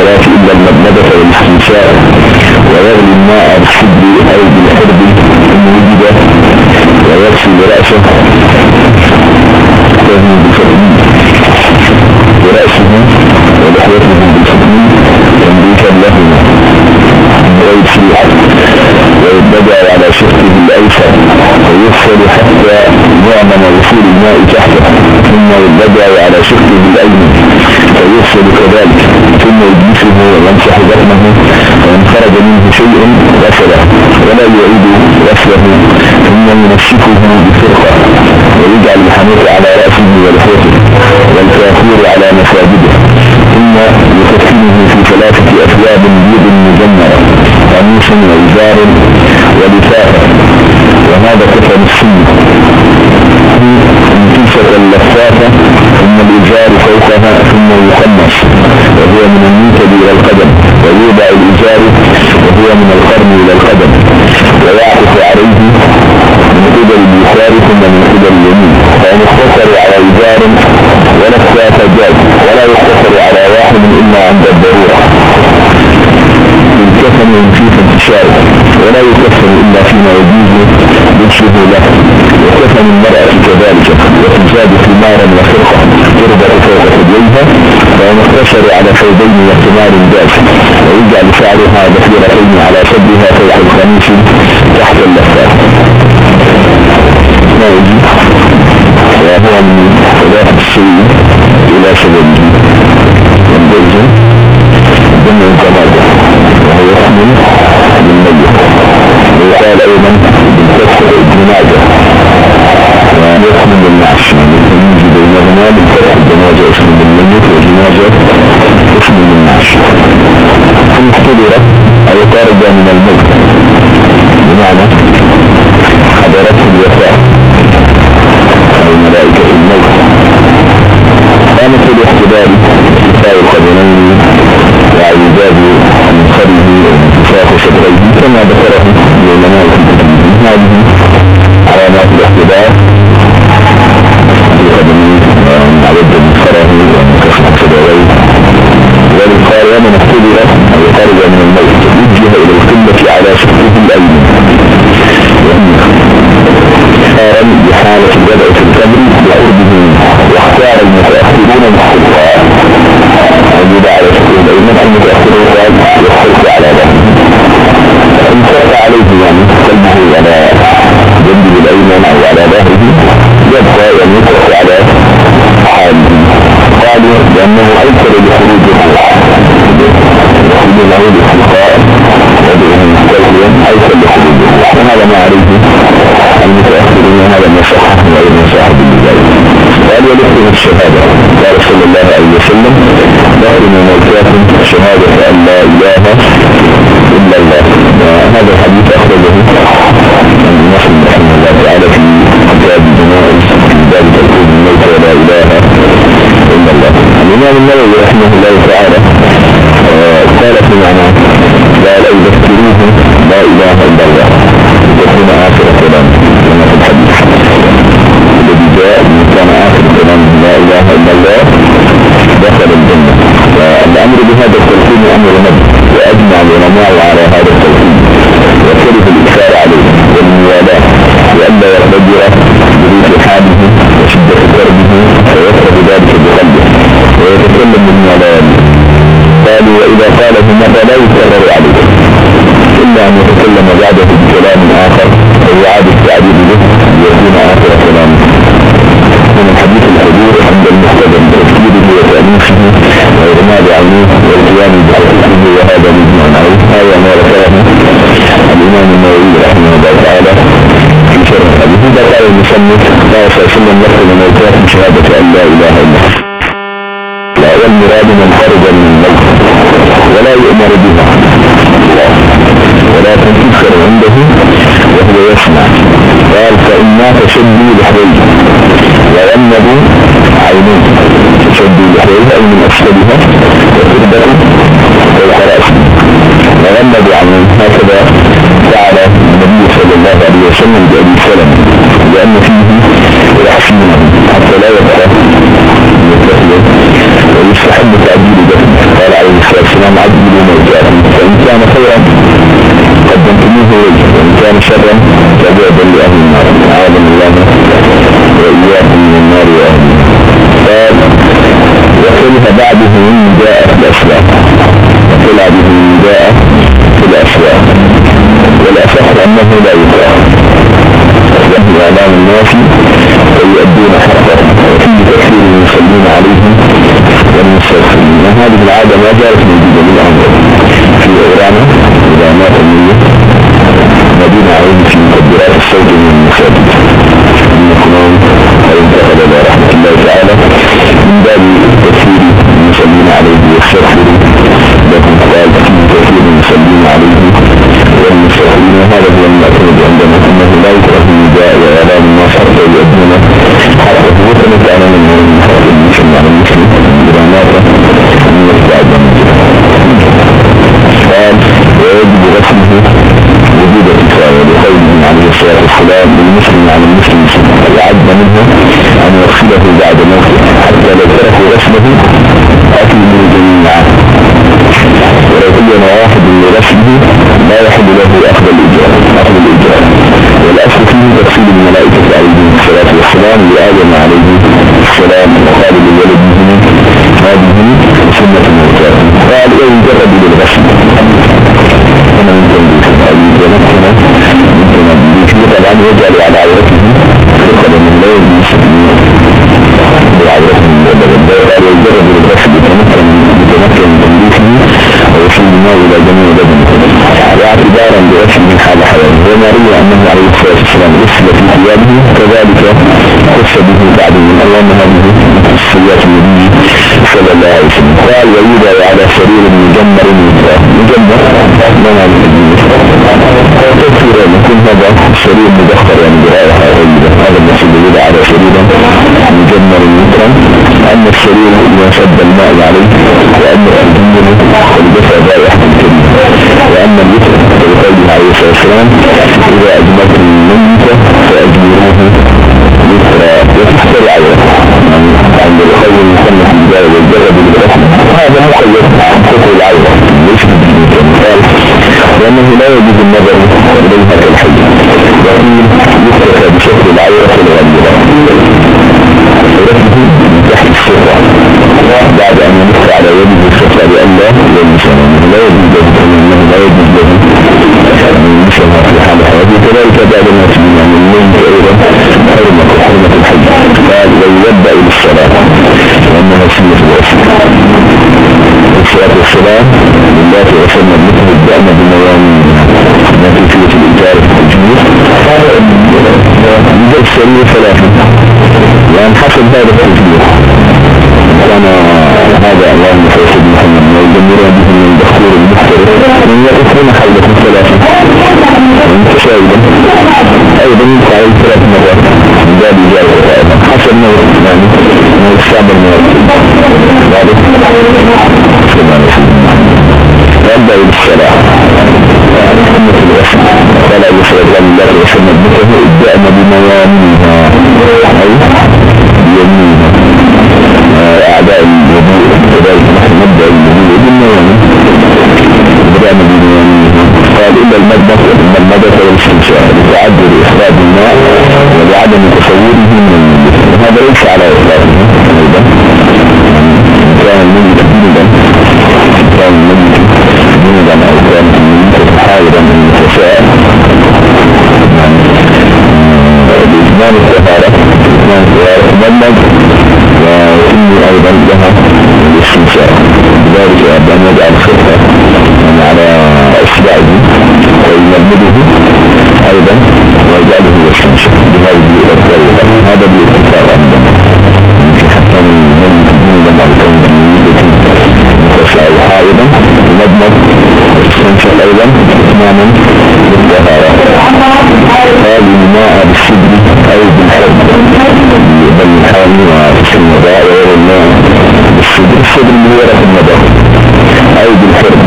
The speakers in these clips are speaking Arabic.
للصلاة إلا المبندة والاستنشاء ويغلي الماء بالصدر أو بالحرب إن وجد ويغسل رأسه برأسه ولحيته بالفتن تنبيكا لهما غير سريعة ويبدأ على شقه الأيسر ويفصل حتى يعمل وصول الماء تحته ثم يبدأ على شقه الأيمن فيفصل كذلك ثم يجلسه ويمسح بطنه وإن خرج منه شيء غسله ولا يعيد غسله ثم ينشفه بفرقة ويجعل الحمير على رأسه ولحيته والكافور على مساجده ثم يكفنه في ثلاثة أثياب بيض مجمرة قميص وإزار ولفافة وهذا كفن السنة. انتشة اللفافة ثم الإزار فوقها ثم يخمص وهو من المنكب إلى القدم ويوضع الإزار وهو من القرن إلى القدم ويعطف عليه من قبل اليسار ثم من قبل اليمين. فإن على إزار ولا فجاج ولا يختصر على واحد إلا عند الضرورة. الكفن ينفيك انتشاره ولا يكفن إلا فيما يجوز نفسه له. وكفن المرأة كذلك وتزاد ثمارا وفرقة تربط فوق ثدييها اختصر على ثوبين واحتمال جاز ويجعل شعرها ذخيرتين على صدرها فوق الخميس تحت اللفات وهو من خلاف السيء إلى سببه والبرز دم الجمال وهو يحمل للميت ويقال أيضا بالكسر الجنازة ويحمل للنعش والتمييز بينهما بالفتح الجنازة اسم للميت والجنازة اسم للنعش ثم احتضر أو قارب من الموت بمعنى حضرته الوفاة أو ملائكة الموت قامت الاحتضار اتفاء القدمين وعيداد من خره وانتفاق شطريه كما ذكره العلماء في هذه علامات الاحتضار يخرج العود الحقاء يدعو مستوفيا أيسر الروح وهذا ما عليه المتأخرين هذا ما صححه غير صاحب البداية قال ولكم الشهادة. قال صلى الله عليه وسلم لكم موتاكم شهادة أن لا إله إلا الله. هذا الحديث أخرجه مسلم رحمه الله تعالى في كتاب الجنائز في باب تلقون الموت ولا إله إلا الله. الإمام النووي رحمه الله تعالى معنى قال يذكروه لا إله إلا الله. يكون آخر كلام كما في الذي جاء كان آخر كلام لا إله إلا الله دخل الجنة. والأمر بهذا التلقين أمر نبي وأجمع العلماء على الله عليه وسلم لكم موتاكم شهادة أن لا إله إلا الله لا والمراد من خرج من الموت ولا يؤمر بها ولكن تذكر عنده وهو يسمع قال فإن مات شدوا لحوله ويمنب عينيه تشد لحيه أي من أسفلها وتربة فوق ويمنب عينيه هكذا فعل النبي صلى الله عليه وسلم بأبي سلم لأن فيه يحسنه حتى لا يبقى ويستحب تعديل دفنه قال عليه الصلاة والسلام عدلوا موتاكم فإن كان خيرا قدمتموه وجه وإن كان شرا فبعدا لأهل النار. أعاذنا الله وإياكم من النار وأهلها. قال وكره بعضه من جاء في بعضه من جاء في الأسواق والأصح أنه لا يقرأ وهو إعلام الناس ويؤدون حقه وفيه تكفير المسلمين عليهم والمستغفرين وهذه العادة ما زالت موجودة بالأمر في إيران إذا مات الميت مدينة عليهم في مكبرات الصوت من المساجد. للمسلم على المسلم وعد منه أن يغسله بعد موته حتى لو تركوا رسمه أكلوا جميعا. ولو كان واحد لرسمه لا يحل له أخذ الإجراء أخذ الإجراء والأصل فيه تفصيل الملائكة عليهم الصلاة والسلام لآدم عليه السلام وقال لولده هذه سنة الموتى قال إيه جرب للغسل ممكن طبعا يجعل على عورته ثقل من لا يجب بعورته قال يجرب للغسل يتمكن يتمكن من تنظيفه ويصل الماء إلى جميع بدنه واعتبارا بأسل من حال حياته وما روي أنه عليه الصلاة والسلام غسل في ثيابه كذلك خص به بعد من اللهم هذه السيئات النبي صلى الله عليه وسلم قال ويوضع على سرير مجمر مجمر ما أن السرير إذا شد الماء عليه وأن الجمر ولدفع رائحة الكريمة وأن الوتر بقوله عليه الصلاة والسلام إذا أجملت المنت فأجملوه وترا وتحت العية عند الخير المصنف البداية والجرد بالرسم هذا مقيد. يجب السرير ثلاثة وأن حسب هذا التجميل كان هذا اللهم صل على محمد ويدمر بهم من دخول المحترف من يقفون حولكم ثلاثة متشاهدا أيضا فعل ثلاث مرات. من باب إجابة حسب نوع يعني نوع الشعب الموت. ذلك وأبدأ بالصلاة أمة الوصف قال أبو سعيد الله وسلم. بكه ابدأنا بموانيها والاستنشاء لتعدد إخراج الماء ولعدم تصوره من الميت هذا ليس على إخراجه أيضا كان الميت جنوبا كان الميت جنوبا أو كان الميت حائرا من النساء بإجمال السفارة. بإجمال السفارة. مدمج وإني أيضا إماما بالطهارة قالوا الماء بالشبر أو بالحرب. بل الحرم وفي النضاء غير بالشبر الشبر اللي هو رقم أو بالحرب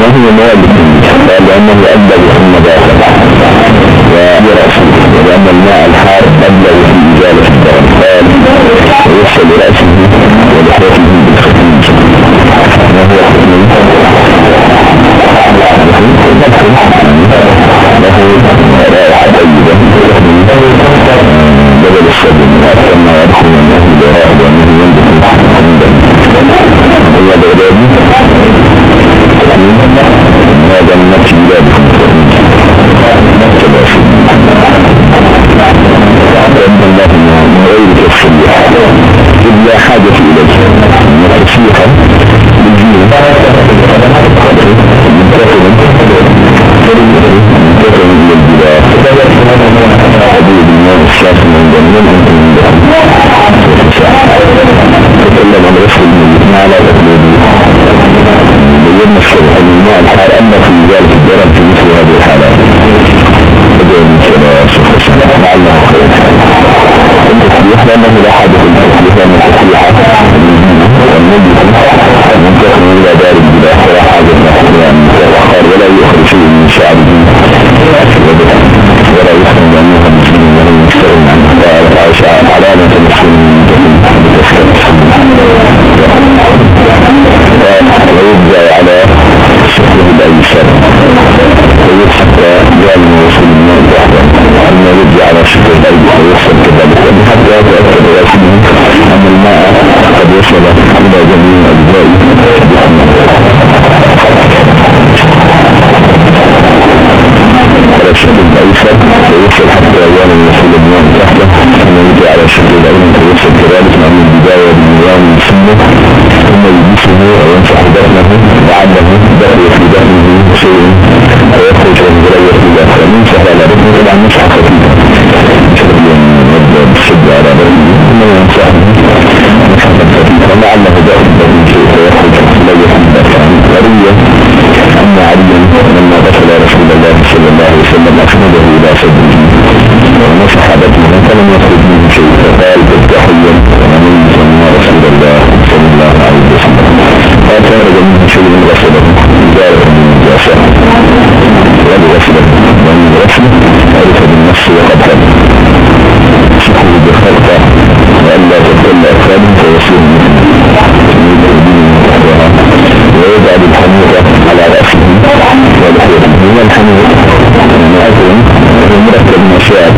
وهو مالك. قال لأنه أدى بحمد ഉപയോഗിക്കുന്നു عشان كذلك من البداية بنظام سنة ثم يلبسه وينصح دفنه لعله دخل في دفنه شيء أو يخرج من غير في دفنه فمن سهل تخيل رسول الله صلى الله عليه وسلم فأتارج من شيء غسله دارة من جاسة ومن غسله ومن غسله ألف بالنفس وقد حمل سحوه بخلقه وأن لا تبتل أفراد فيصير ويضع بالحميرة على رأسه ولحيته من الحميرة مركب من شعب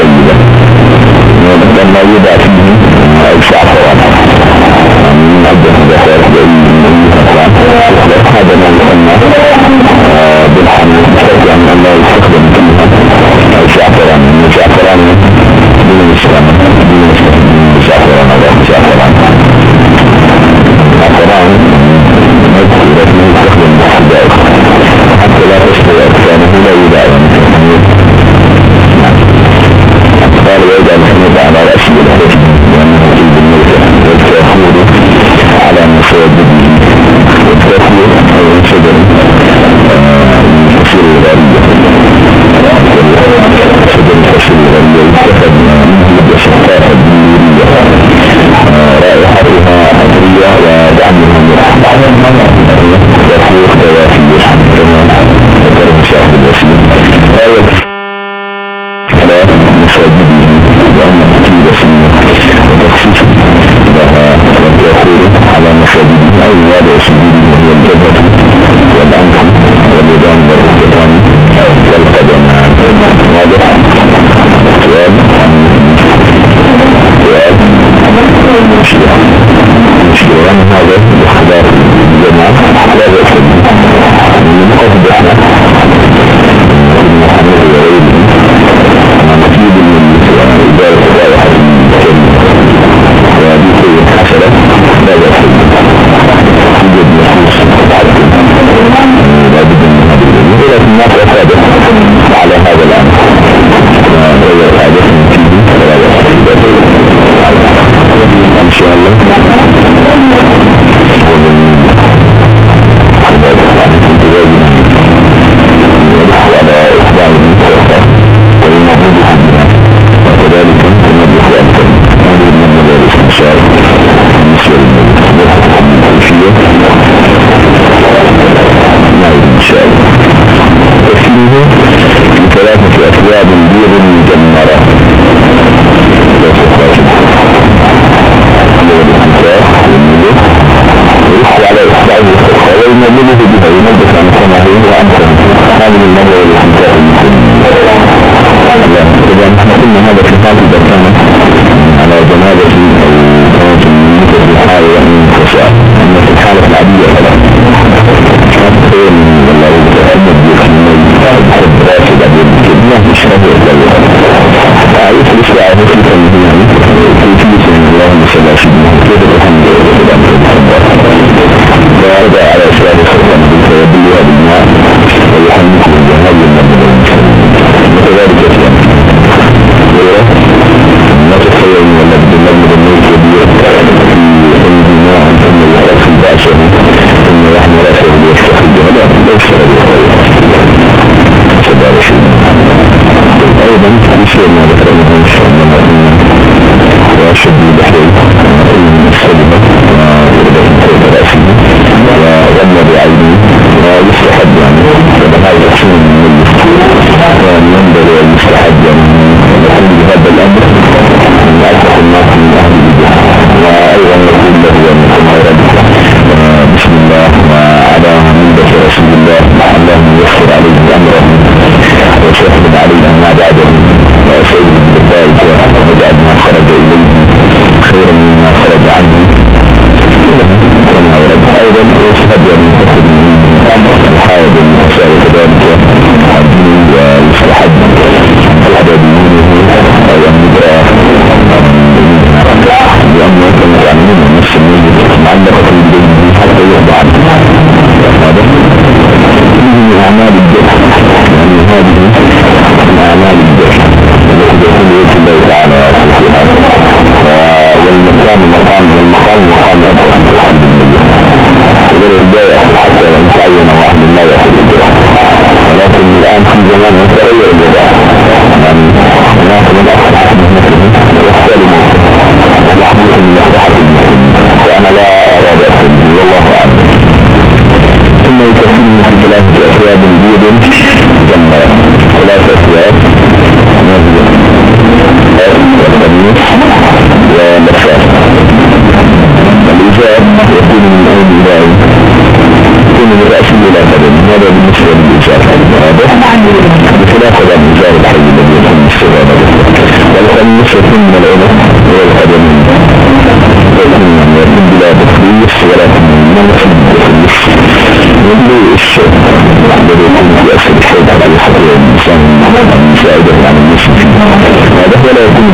vardır فإنه بكم كما هو أنتم هذه النظر İslam'ın يكون الرأس إلى بدن هذا بالنسبة للإجابة المرادة بخلاف الإجابة الحي الذي يكون السبع والخمس يكون من العلم والقدم ويكون بلا تخليص ولا تنمية بالتخليص واللي الشيء الذي يكون في أسر الشيء على الحق والإنسان مساعدة عن المسلم هذا ولا يكون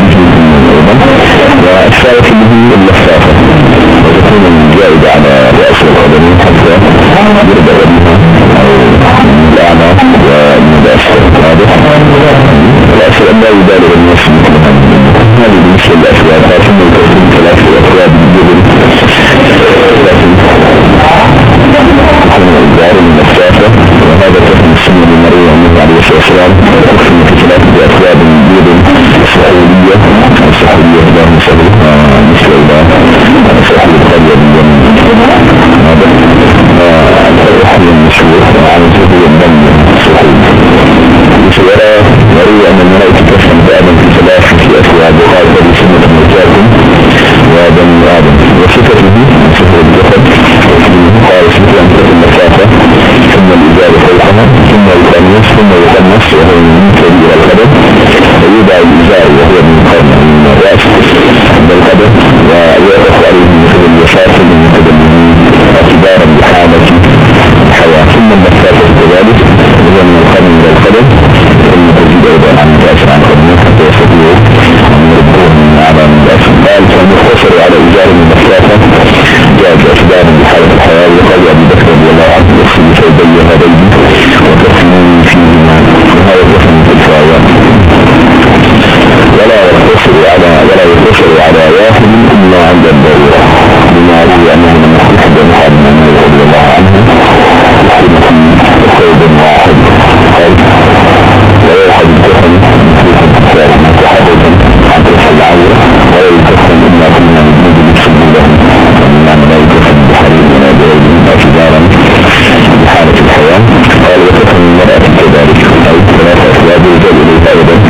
ve tefeyyüler açık ederek. Ayıp ve mesajlar bir cebini kaybeder.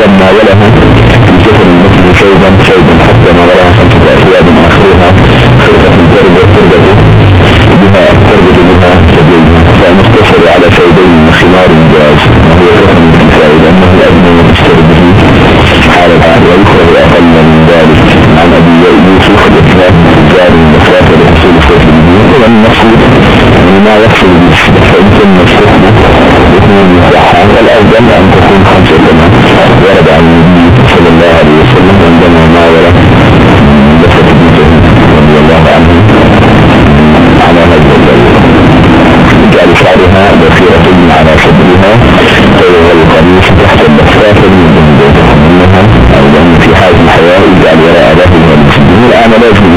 لما ولد Love you.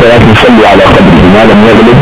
فلا تصلي على قبره ما لم يغلب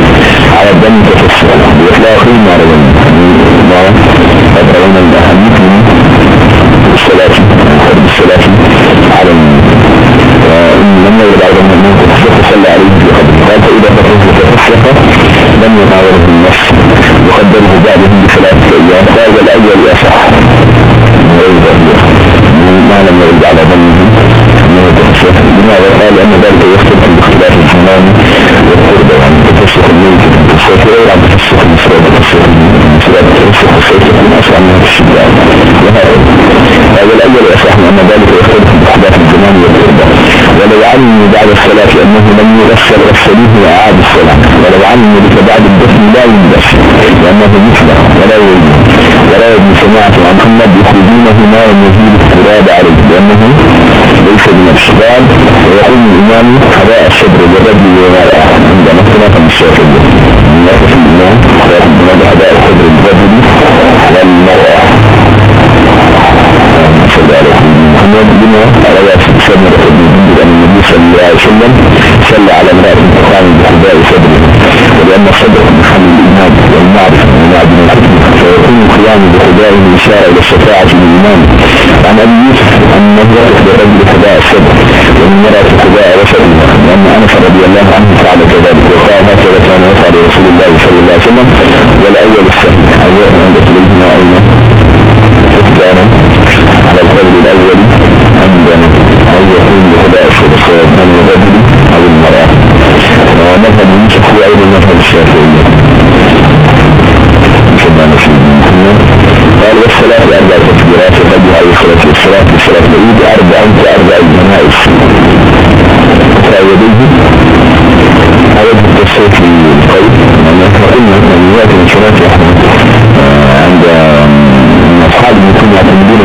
علموا بعد الصلاة أنه لم يغسل غسلوه وأعاد الصلاة. ولو علموا بك بعد الدفن لا يغسل لأنه يحضر ولا يجب ولا يجب سماعة عن محمد يخرجونه ما يزيد التراب عليه. لأنه ليس من الشباب ويقوم الإمام خلاء الصدر بالرجل وراء عند مثلا الشافعية من نفس بالحب يصلي على امرأة تقام بحذاء صدره ولأن الصدر محل الإيمان والمعرفة ومعدن الحكمة فيكون القيام بحذائه إشارة إلى الشفاعة للإيمان عن أبي يوسف أن نظرت لرجل حذاء الصدر ومن مرأة حذاء وسطه وأن أنس رضي الله عنه فعل كذلك وقال هكذا كان يفعل رسول الله صلى الله عليه وسلم.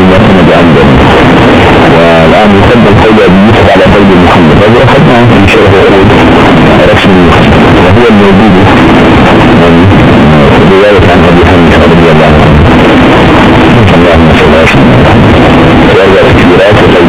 المعتمد عندهم والآن يقدم قول يوسف على قول محمد. هذا أخذنا في شرح قول رسمي وهو الموجود من رواية عن أبي حنيفة رضي الله عنه. اللهم صل وسلم وارجع تكبيرات وقوله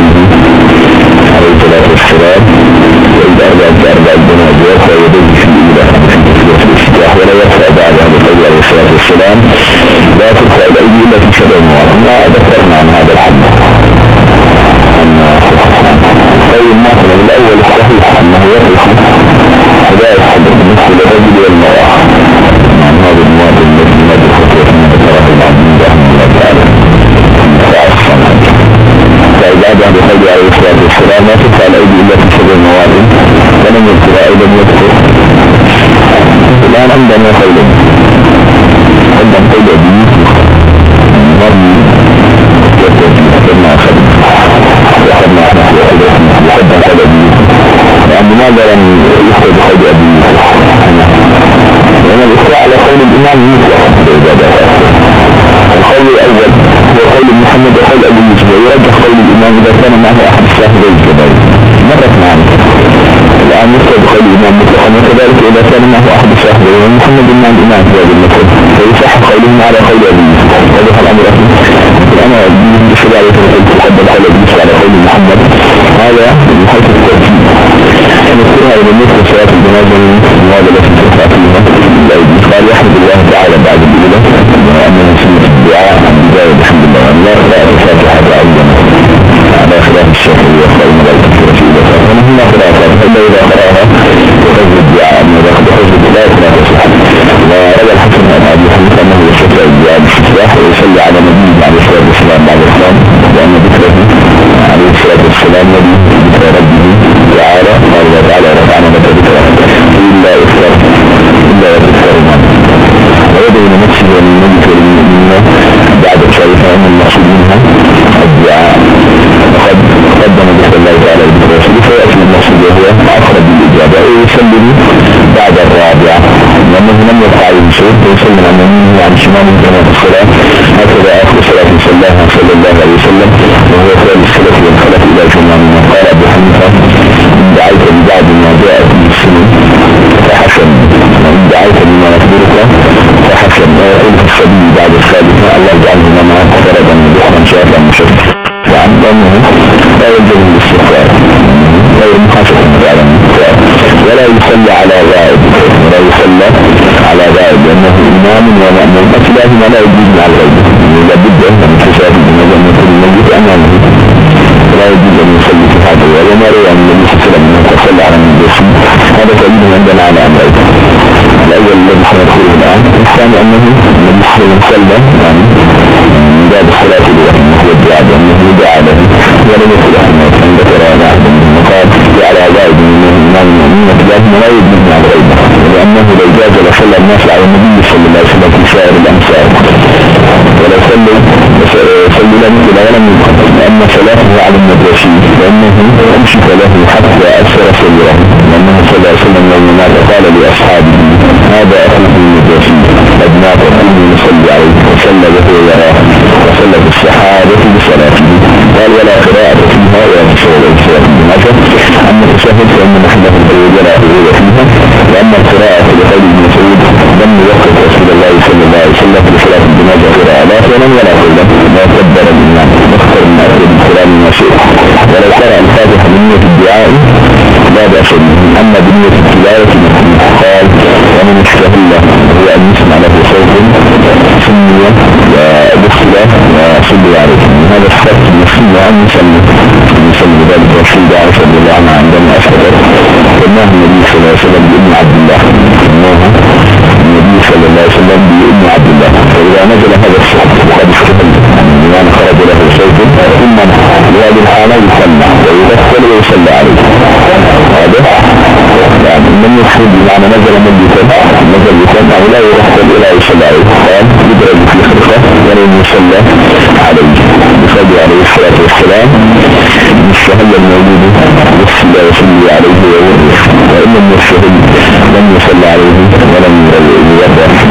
الآن عندنا قولين يخرج قول الإمام مطلقا وكذلك إذا كان معه أحد الشاهدين ومحمد بن الإمام في هذا المثل فيصح قولهم على قول أبي وضح الأمر أنا بالنسبة عليه قلت تقدم قول أبي على قول محمد. هذا من حيث الترتيب نذكرها إلى مثل صلاة الجنازة هذا التي ترفع فيها الأيدي قال يحمد الله تعالى بعد الأولى وأنه سنة الدعاء عن بداية الحمد لله وأن لا الفاتحة بعيدا على خلاف الشافعية فإن لا تكفر في إذا ونحن قراءة إلا إذا الدعاء أن إذا حفظ الدعاء فلا تصح وروى الحسن عن أبي حنيفة أنه يشفع الدعاء بالاستفتاح ويصلي على نبيه عليه الصلاة والسلام بعد الإسلام لأن ذكره عليه الصلاة والسلام بعد الرابعة. لأنه لم يقع شيء ويسلم عن يمينه عن شماله كما في الصلاة هكذا آخر صلاة صلى صلى الله عليه وسلم. وهو خير السلف والخلف إلى جمع من قال أبو حنيفة إن دعيت لبعض ما جاء في السنة فحسن. وإن دعيت لما نخبرك فحسن. ويقول في السبيل بعد الثالثة الله يجعله لنا فردا بحرا شافا مشفا وعن أنه لا يجب الاستغفار. لا يمحاسب على المستوى ولا يصلى على غائب. ولا يصلى على غائب. لأنه إمام ومأمون أكلاهما لا يجوز مع الغيب لابد أن تشاهد من كل المجلس أمامه. لا يجوز أن يصلي في هذا وما روى عن النبي صلى الله عليه وسلم أنه على هذا تجد عندنا على أمرين الأول الذي سندخله الآن. الثاني أنه النبي صلى يعني من باب الصلاة وهو الدعاء بأنه دعا له. ولم يكن أحمد أن ذكر على أحد من المقال على زائد الإمام المؤمنين لكن لا يجوز مع الغيب لأنه لو جاز لصلى الناس على النبي صلى الله عليه وسلم في سائر الأمثال ولو صلوا صلوا لم يكن ولم لأن صلاته على النجاشي لأنه أمسك له حتى المسلم أن يسمي ذلك رسول الله صلى الله عليه وسلم عندما أسفر سماه النبي صلى الله عليه وسلم بابن عبد الله. سماه النبي صلى الله عليه وسلم بابن عبد الله. فإذا نزل هذا الصوت وقد استقبل يعني خرج له صوت ثم لهذه الحالة يسمى ويغسل ويصلى عليه. هذا يعني من يخرج بمعنى نزل من يسمى نزل يسمى لا يغسل إلى يصلى عليه. قال يدرج في خرقة ولم يصلى يصلي عليه الصلاة والسلام مستهل المولود يصلى ويصلي عليه ويورث وإن لم يصلي لم يصلى عليه ولم يورث